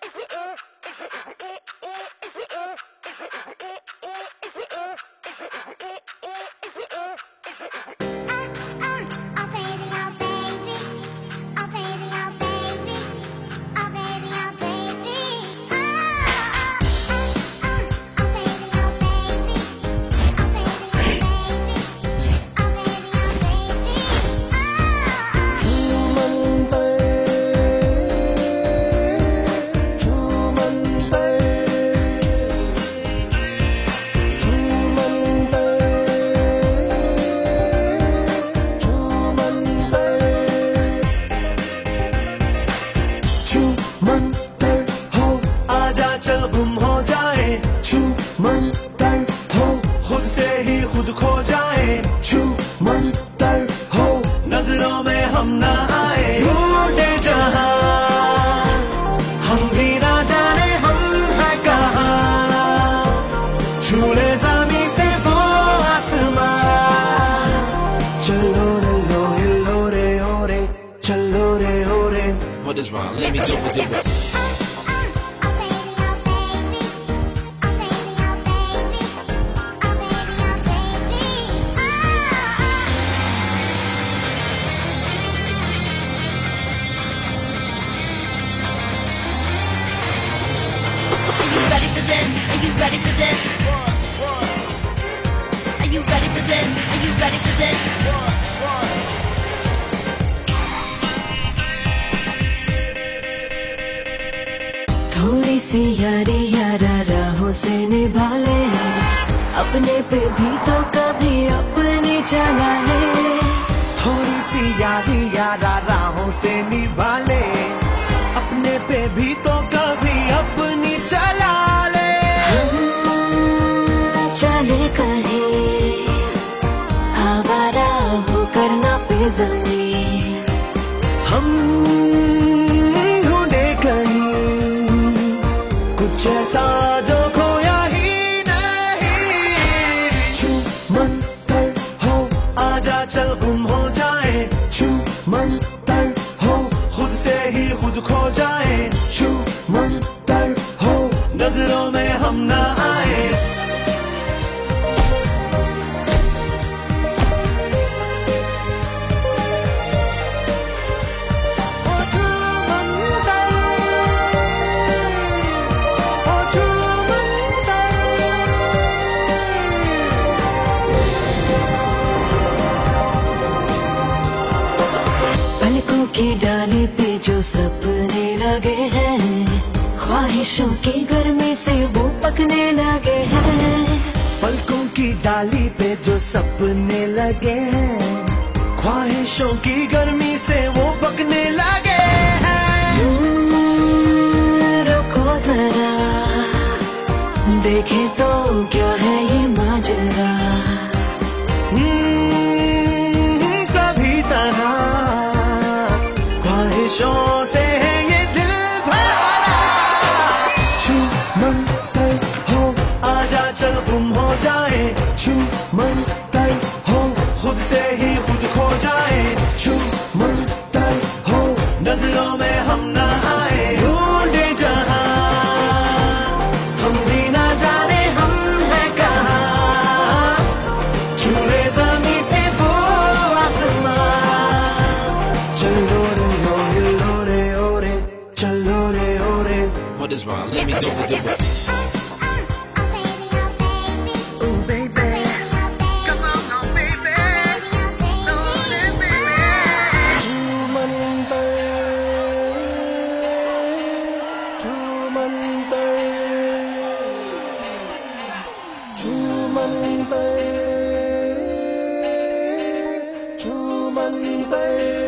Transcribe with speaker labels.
Speaker 1: Thank you.
Speaker 2: से ही खुद खो जाए। छू मन तर हो। नज़रों में हम ना आए। ढूंढे जहाँ। हम भी ना जाने हम है कहा। छूले जमी से वो आसमान। चलो रे लो हिलो रे ओ रे। चलो रे ओ रे।
Speaker 3: What is wrong? Let me do it, do it.
Speaker 4: थोड़ी सी यारी यारा राहों से निभा ले अपने पे भी तो कभी अपने चला
Speaker 2: थोड़ी सी यारी यारा से निभा
Speaker 4: छू
Speaker 2: मन तर हो चल गुम हो जाए। छू मन तर हो, खुद ही खुद खो जाए। छू मन तर हो, नज़रों में हम ना
Speaker 4: जाने पे जो सपने लगे हैं ख्वाहिशों की गर्मी से वो पकने लगे हैं।
Speaker 2: पलकों की डाली पे जो सपने लगे हैं ख्वाहिशों की गर्मी से वो पकने लगे हैं।
Speaker 4: हम्म, रुको जरा देखे तो क्या है
Speaker 2: चलो रे ओ हिलो रे ओ रे चलो रे
Speaker 3: What is wrong? Let me do the do it.
Speaker 2: Monday.